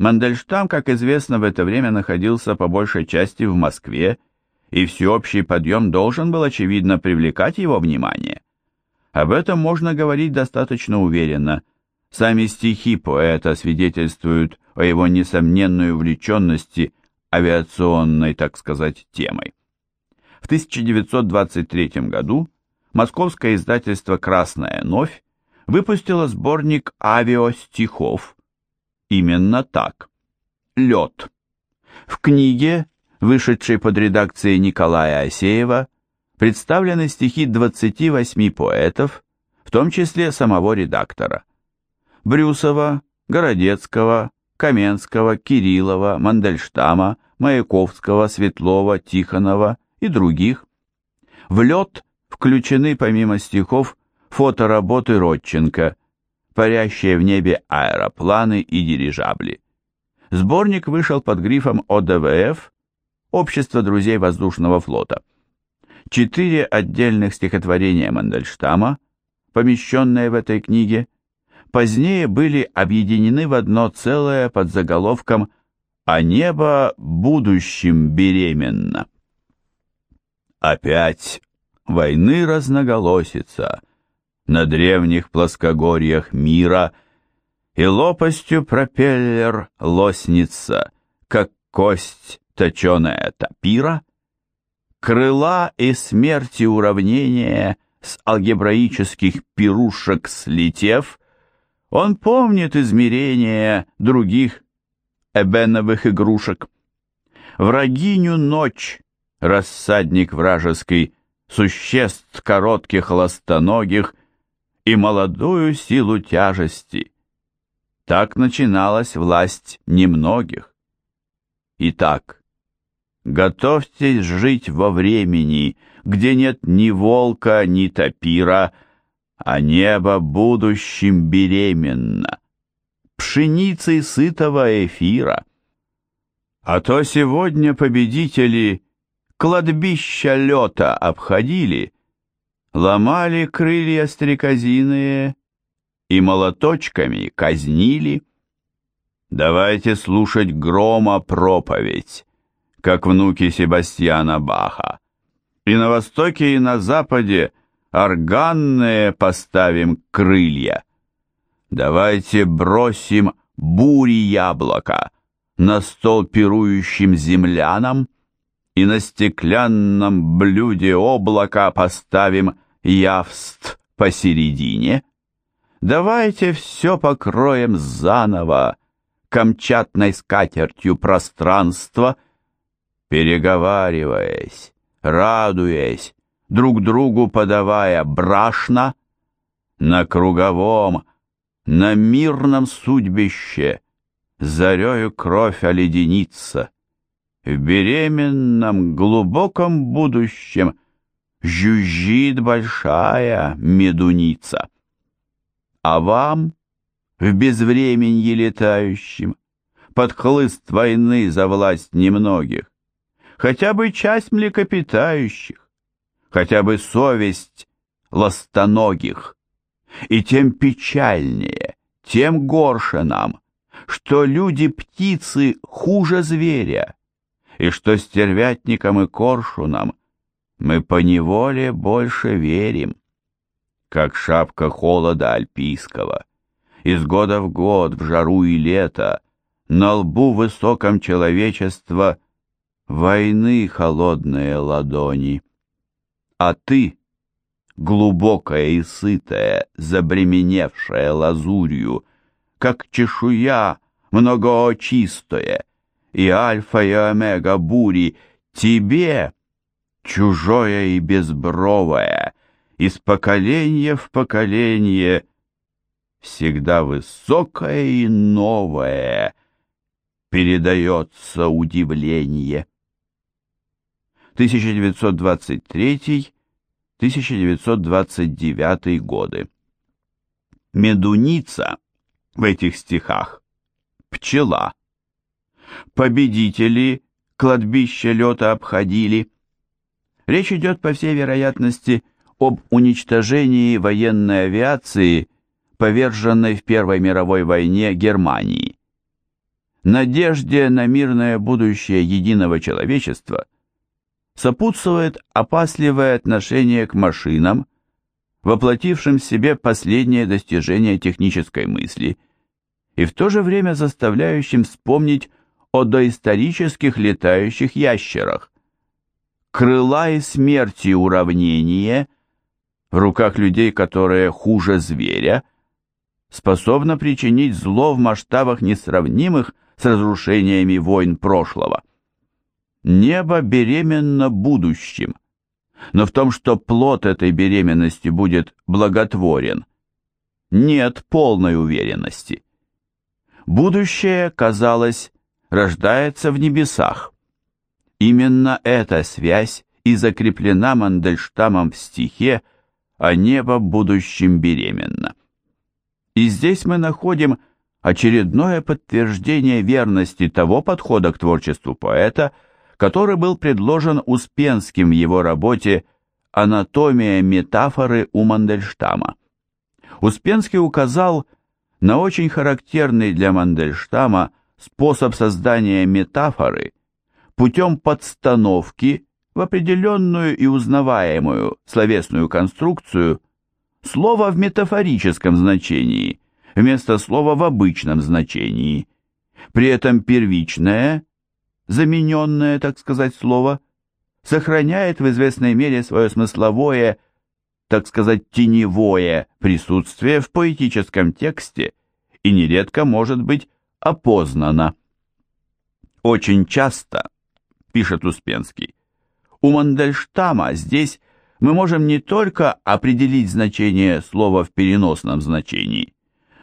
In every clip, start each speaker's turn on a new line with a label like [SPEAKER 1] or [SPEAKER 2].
[SPEAKER 1] Мандельштам, как известно, в это время находился по большей части в Москве, и всеобщий подъем должен был, очевидно, привлекать его внимание. Об этом можно говорить достаточно уверенно. Сами стихи поэта свидетельствуют о его несомненной увлеченности авиационной, так сказать, темой. В 1923 году московское издательство «Красная новь» выпустило сборник авиастихов. Именно так. «Лед». В книге, вышедшей под редакцией Николая Осеева, представлены стихи 28 поэтов, в том числе самого редактора. Брюсова, Городецкого, Каменского, Кириллова, Мандельштама, Маяковского, Светлова, Тихонова и других. В лед включены помимо стихов фотоработы Родченко, парящие в небе аэропланы и дирижабли. Сборник вышел под грифом ОДВФ «Общество друзей воздушного флота». Четыре отдельных стихотворения Мандельштама, помещенные в этой книге, позднее были объединены в одно целое под заголовком «А небо будущим беременно». Опять войны разноголосица на древних плоскогорьях мира, и лопастью пропеллер лоснится, как кость точеная топира, крыла и смерти уравнения с алгебраических пирушек слетев, он помнит измерения других эбеновых игрушек. Врагиню ночь, рассадник вражеский, существ коротких ластоногих и молодую силу тяжести. Так начиналась власть немногих. Итак, готовьтесь жить во времени, где нет ни волка, ни топира, а небо будущим беременно, пшеницей сытого эфира. А то сегодня победители кладбища лета обходили, ломали крылья стрекозиные и молоточками казнили. Давайте слушать грома проповедь, как внуки Себастьяна Баха. И на востоке, и на западе органные поставим крылья. Давайте бросим бури яблока на стол пирующим землянам и на стеклянном блюде облака поставим явст посередине. Давайте все покроем заново, камчатной скатертью пространства, переговариваясь, радуясь, друг другу подавая брашна, на круговом, на мирном судьбище, зарею кровь оледенится. В беременном глубоком будущем жужжит большая медуница. А вам, в безвременье летающем, под хлыст войны за власть немногих, хотя бы часть млекопитающих, хотя бы совесть ластоногих, и тем печальнее, тем горше нам, что люди-птицы хуже зверя, и что стервятникам и коршунам мы поневоле больше верим, как шапка холода альпийского, из года в год, в жару и лето, на лбу высоком человечества войны холодные ладони. А ты, глубокая и сытая, забременевшая лазурью, как чешуя многоочистая, и альфа и омега бури, тебе, чужое и безбровое, из поколения в поколение, всегда высокое и новое, передается удивление. 1923-1929 годы. Медуница в этих стихах – пчела. Победители кладбище лета обходили. Речь идет, по всей вероятности, об уничтожении военной авиации, поверженной в Первой мировой войне Германии. надежде на мирное будущее единого человечества сопутствует опасливое отношение к машинам, воплотившим в себе последнее достижение технической мысли и в то же время заставляющим вспомнить о доисторических летающих ящерах. Крыла и смерти уравнение в руках людей, которые хуже зверя, способно причинить зло в масштабах несравнимых с разрушениями войн прошлого. Небо беременно будущим, но в том, что плод этой беременности будет благотворен, нет полной уверенности. Будущее, казалось, рождается в небесах. Именно эта связь и закреплена Мандельштамом в стихе «А небо будущим беременно». И здесь мы находим очередное подтверждение верности того подхода к творчеству поэта, который был предложен Успенским в его работе «Анатомия метафоры у Мандельштама». Успенский указал на очень характерный для Мандельштама способ создания метафоры путем подстановки в определенную и узнаваемую словесную конструкцию слова в метафорическом значении вместо слова в обычном значении. При этом первичное, замененное, так сказать, слово сохраняет в известной мере свое смысловое, так сказать, теневое присутствие в поэтическом тексте и нередко может быть опознано. Очень часто, пишет Успенский, у Мандельштама здесь мы можем не только определить значение слова в переносном значении,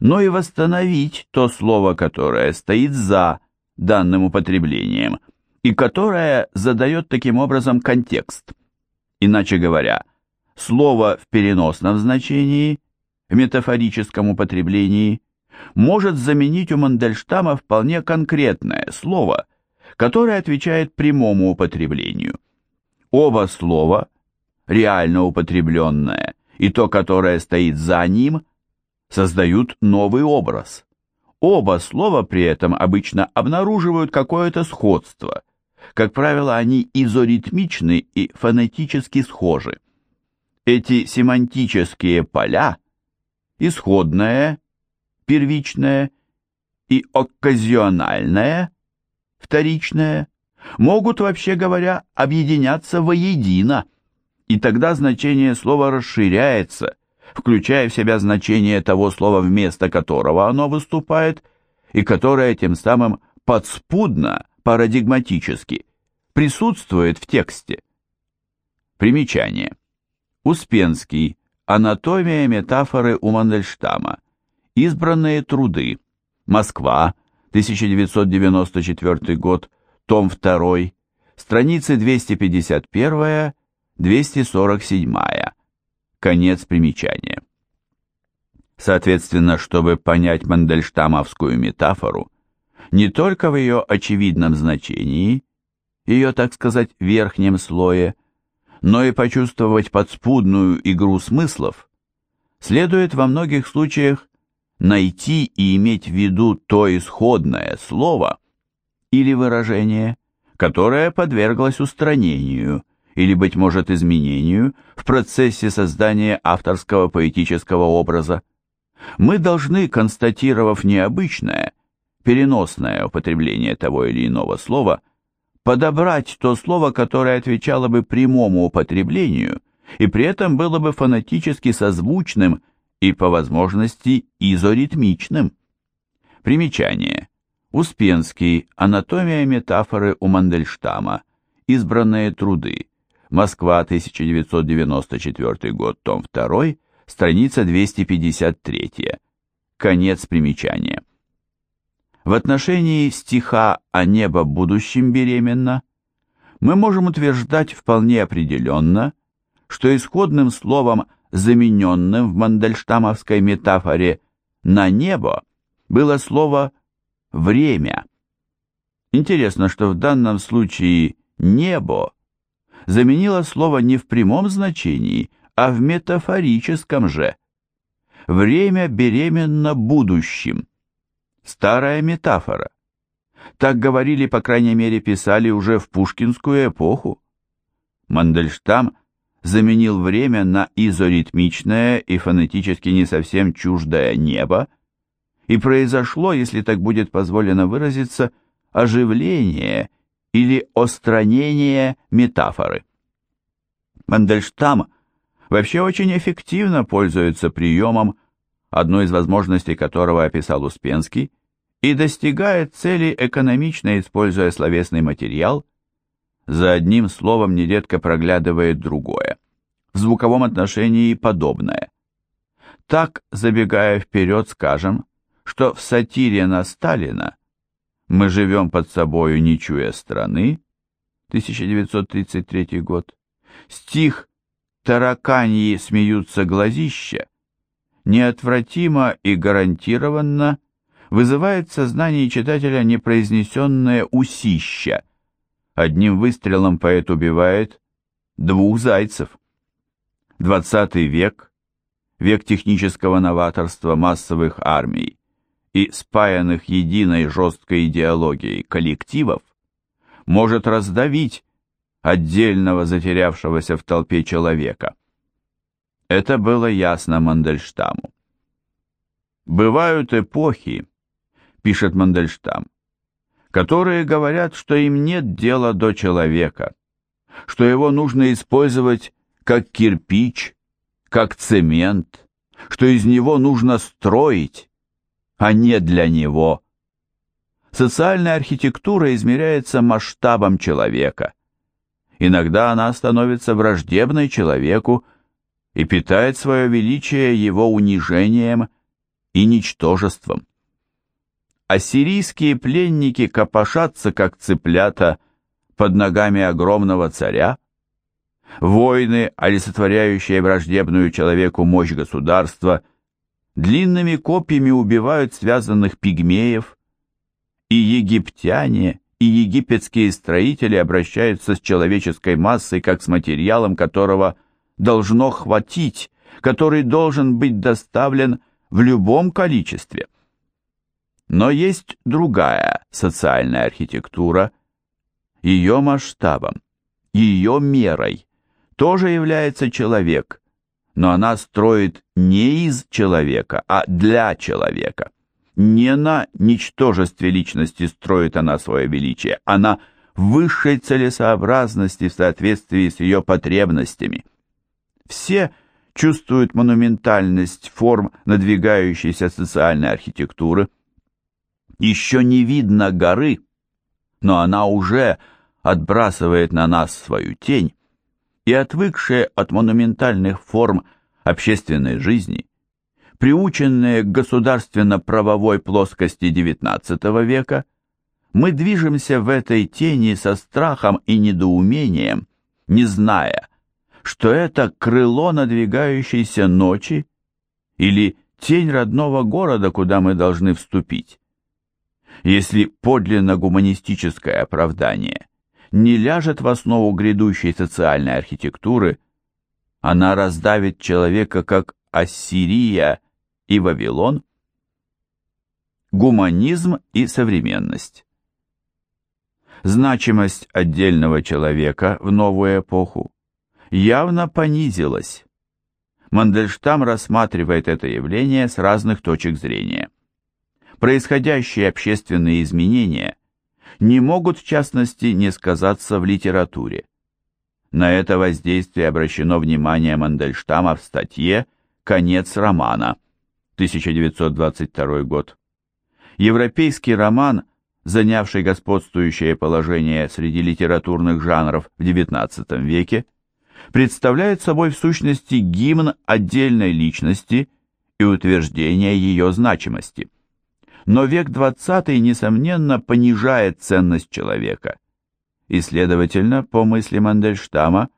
[SPEAKER 1] но и восстановить то слово, которое стоит за данным употреблением и которое задает таким образом контекст. Иначе говоря, слово в переносном значении, в метафорическом употреблении, может заменить у Мандельштама вполне конкретное слово, которое отвечает прямому употреблению. Оба слова – реально употребленное, и то, которое стоит за ним, создают новый образ. Оба слова при этом обычно обнаруживают какое-то сходство. Как правило, они изоритмичны и фонетически схожи. Эти семантические поля, исходное, первичное и окказиональное, вторичное, могут, вообще говоря, объединяться воедино – и тогда значение слова расширяется, включая в себя значение того слова, вместо которого оно выступает, и которое тем самым подспудно, парадигматически, присутствует в тексте. Примечание. Успенский. Анатомия метафоры у Мандельштама. Избранные труды. Москва. 1994 год. Том 2. Страницы 251 247. Конец примечания. Соответственно, чтобы понять мандельштамовскую метафору, не только в ее очевидном значении, ее, так сказать, верхнем слое, но и почувствовать подспудную игру смыслов, следует во многих случаях найти и иметь в виду то исходное слово или выражение, которое подверглось устранению, или, быть может, изменению в процессе создания авторского поэтического образа. Мы должны, констатировав необычное, переносное употребление того или иного слова, подобрать то слово, которое отвечало бы прямому употреблению и при этом было бы фонетически созвучным и, по возможности, изоритмичным. Примечание. Успенский. Анатомия метафоры у Мандельштама. Избранные труды. Москва, 1994 год, том 2, страница 253. Конец примечания. В отношении стиха «О небо будущем беременно» мы можем утверждать вполне определенно, что исходным словом, замененным в мандельштамовской метафоре «на небо», было слово «время». Интересно, что в данном случае «небо» заменила слово не в прямом значении, а в метафорическом же. Время беременно будущим. Старая метафора. Так говорили, по крайней мере, писали уже в пушкинскую эпоху. Мандельштам заменил время на изоритмичное и фонетически не совсем чуждое небо, и произошло, если так будет позволено выразиться, оживление или остранение метафоры. Мандельштам вообще очень эффективно пользуется приемом, одной из возможностей которого описал Успенский, и достигает цели экономично, используя словесный материал, за одним словом нередко проглядывает другое, в звуковом отношении подобное. Так, забегая вперед, скажем, что в сатире на Сталина «Мы живем под собою, не чуя страны» 1933 год, стих «Тараканьи смеются глазища» неотвратимо и гарантированно вызывает в сознании читателя непроизнесенное усища. Одним выстрелом поэт убивает двух зайцев. Двадцатый век, век технического новаторства массовых армий и спаянных единой жесткой идеологией коллективов, может раздавить отдельного затерявшегося в толпе человека. Это было ясно Мандельштаму. Бывают эпохи, пишет Мандельштам, которые говорят, что им нет дела до человека, что его нужно использовать как кирпич, как цемент, что из него нужно строить, а не для него. Социальная архитектура измеряется масштабом человека. Иногда она становится враждебной человеку и питает свое величие его унижением и ничтожеством ассирийские пленники копошатся, как цыплята, под ногами огромного царя, войны, олицетворяющие враждебную человеку мощь государства, длинными копьями убивают связанных пигмеев, и египтяне, и египетские строители обращаются с человеческой массой, как с материалом, которого должно хватить, который должен быть доставлен в любом количестве. Но есть другая социальная архитектура. Ее масштабом, ее мерой тоже является человек, но она строит не из человека, а для человека. Не на ничтожестве личности строит она свое величие, она в высшей целесообразности в соответствии с ее потребностями. Все чувствуют монументальность форм надвигающейся социальной архитектуры – еще не видно горы, но она уже отбрасывает на нас свою тень, и отвыкшие от монументальных форм общественной жизни, приученные к государственно-правовой плоскости XIX века, мы движемся в этой тени со страхом и недоумением, не зная, что это крыло надвигающейся ночи или тень родного города, куда мы должны вступить если подлинно гуманистическое оправдание не ляжет в основу грядущей социальной архитектуры, она раздавит человека как Ассирия и Вавилон. Гуманизм и современность. Значимость отдельного человека в новую эпоху явно понизилась. Мандельштам рассматривает это явление с разных точек зрения происходящие общественные изменения не могут в частности не сказаться в литературе. На это воздействие обращено внимание Мандельштама в статье «Конец романа» 1922 год. Европейский роман, занявший господствующее положение среди литературных жанров в XIX веке, представляет собой в сущности гимн отдельной личности и утверждение ее значимости – но век XX, несомненно, понижает ценность человека и, следовательно, по мысли Мандельштама,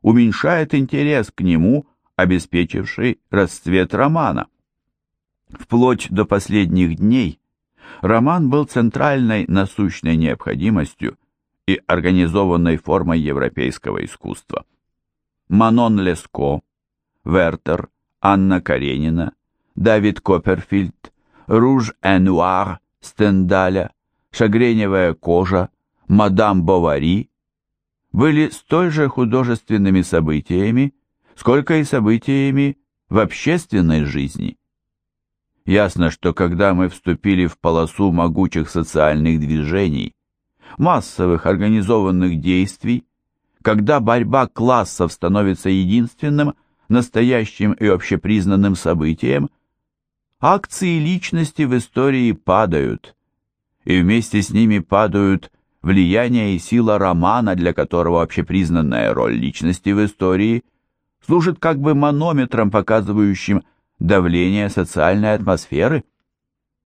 [SPEAKER 1] уменьшает интерес к нему, обеспечивший расцвет романа. Вплоть до последних дней роман был центральной насущной необходимостью и организованной формой европейского искусства. Манон Леско, Вертер, Анна Каренина, Давид Копперфильд, Руж Энуар Стендаля шагреневая кожа, мадам Бовари были столь же художественными событиями, сколько и событиями в общественной жизни. Ясно, что когда мы вступили в полосу могучих социальных движений, массовых организованных действий, когда борьба классов становится единственным, настоящим и общепризнанным событием, акции личности в истории падают, и вместе с ними падают влияние и сила романа, для которого общепризнанная роль личности в истории служит как бы манометром, показывающим давление социальной атмосферы.